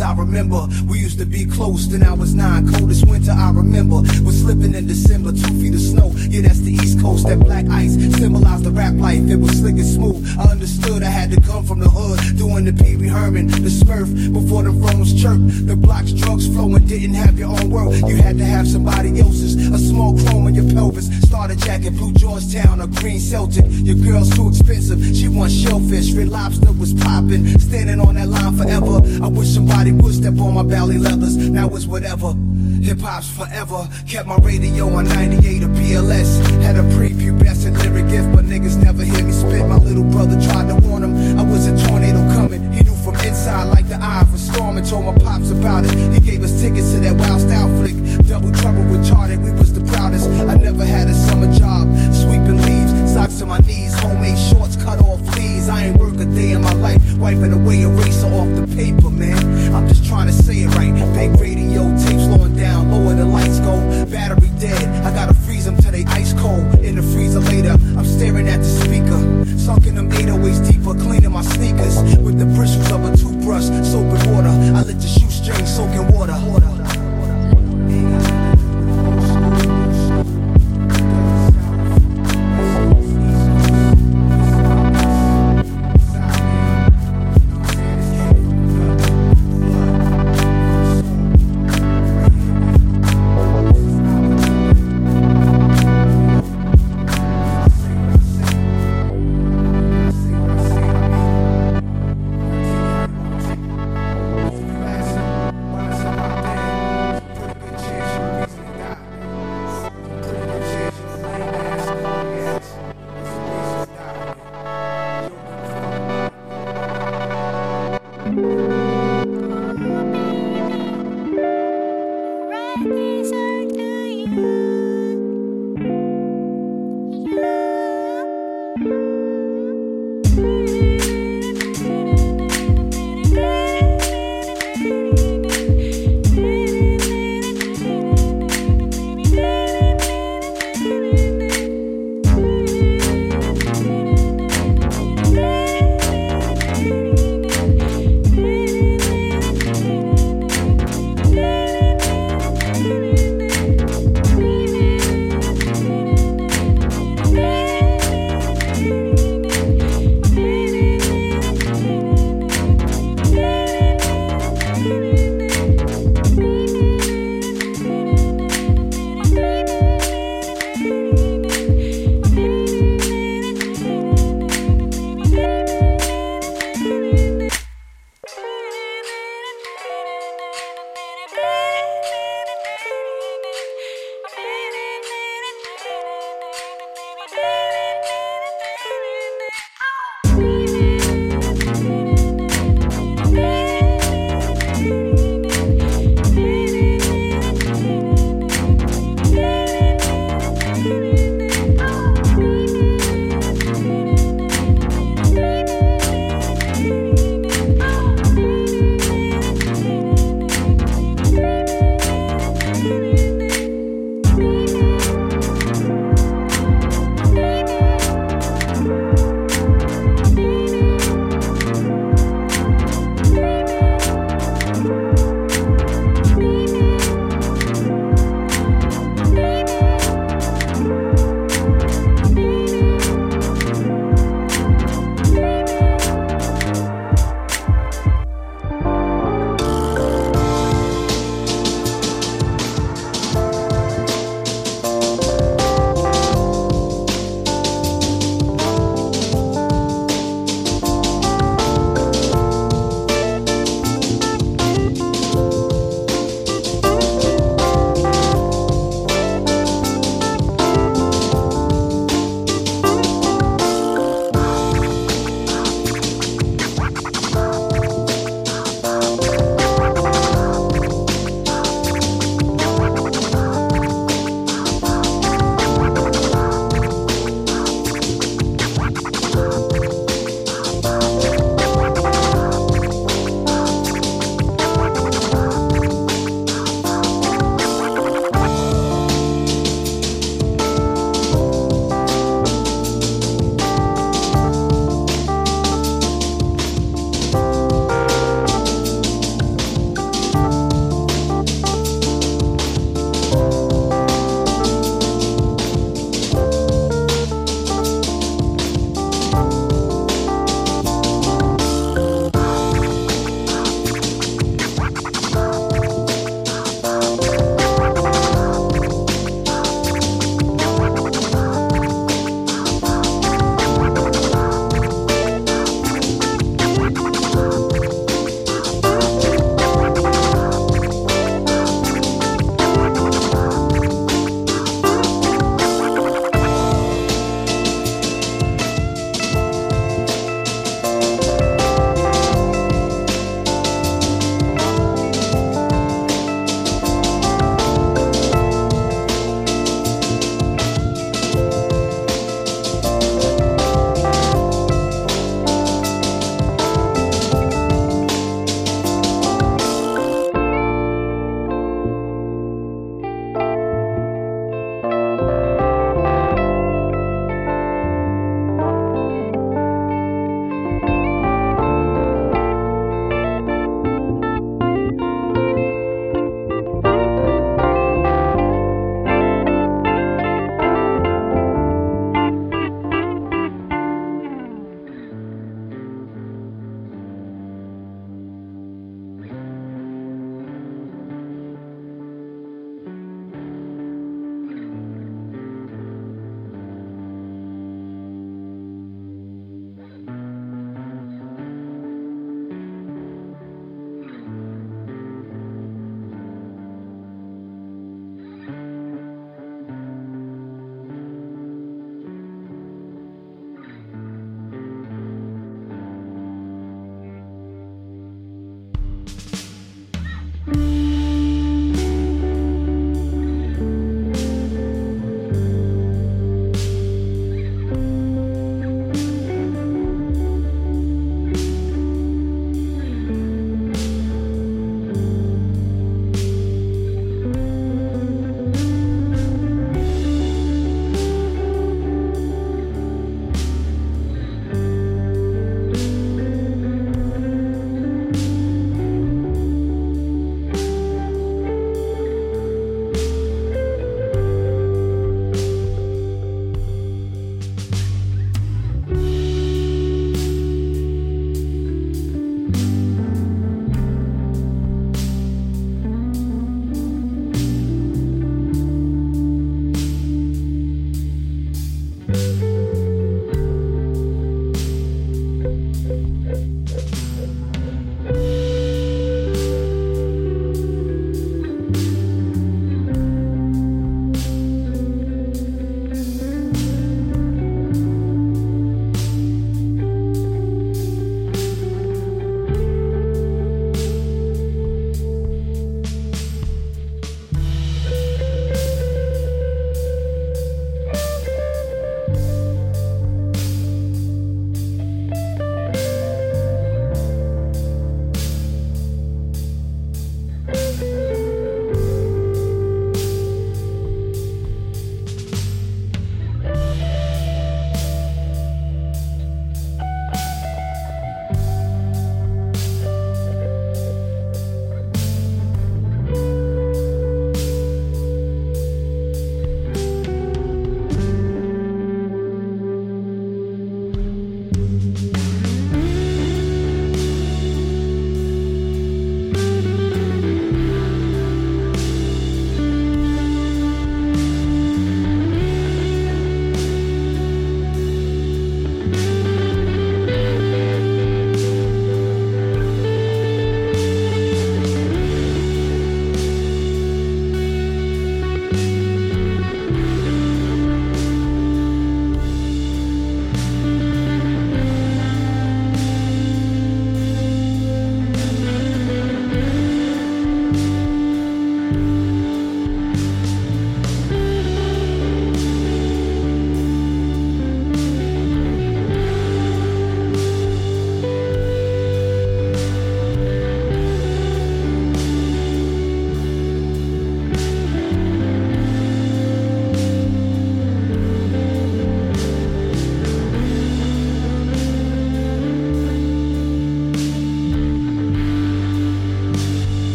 I remember. We used to be close, then I was nine. Coldest winter I remember was slipping in December. Two feet of snow, yeah, that's Coast. That black ice symbolized the rap life. It was slick and smooth. I understood I had to come from the hood, doing the Pee Wee Herman, the Smurf, before the phones chirped. The blocks, drugs flowing, didn't have your own world. You had to have somebody else's. A small chrome in your pelvis. Starter jacket, blue Georgetown, a green Celtic. Your girl's too expensive. She wants shellfish. Red lobster was popping. Standing on that line forever. I wish somebody would step on my Bally leathers. Now it's whatever. Hip hop's forever. Kept my radio on 98 or BLS. Had a prepubescent lyric gift, but niggas never hear me spit. My little brother tried to warn him. I was a tornado coming. He knew from inside like the eye of a storm and told my pops about it. He gave us tickets to that wild style flick. Double trouble retarded. We was the proudest. I never had a summer job. Sweeping leaves, socks to my knees, homemade shorts cut off fleas. I ain't work a day in my life, wiping away eraser off the paper, man. I'm just trying to say it right. Big radio tape Battery dead, I gotta freeze them till they ice cold. In the freezer later, I'm staring at the speaker. Sunk in them 808s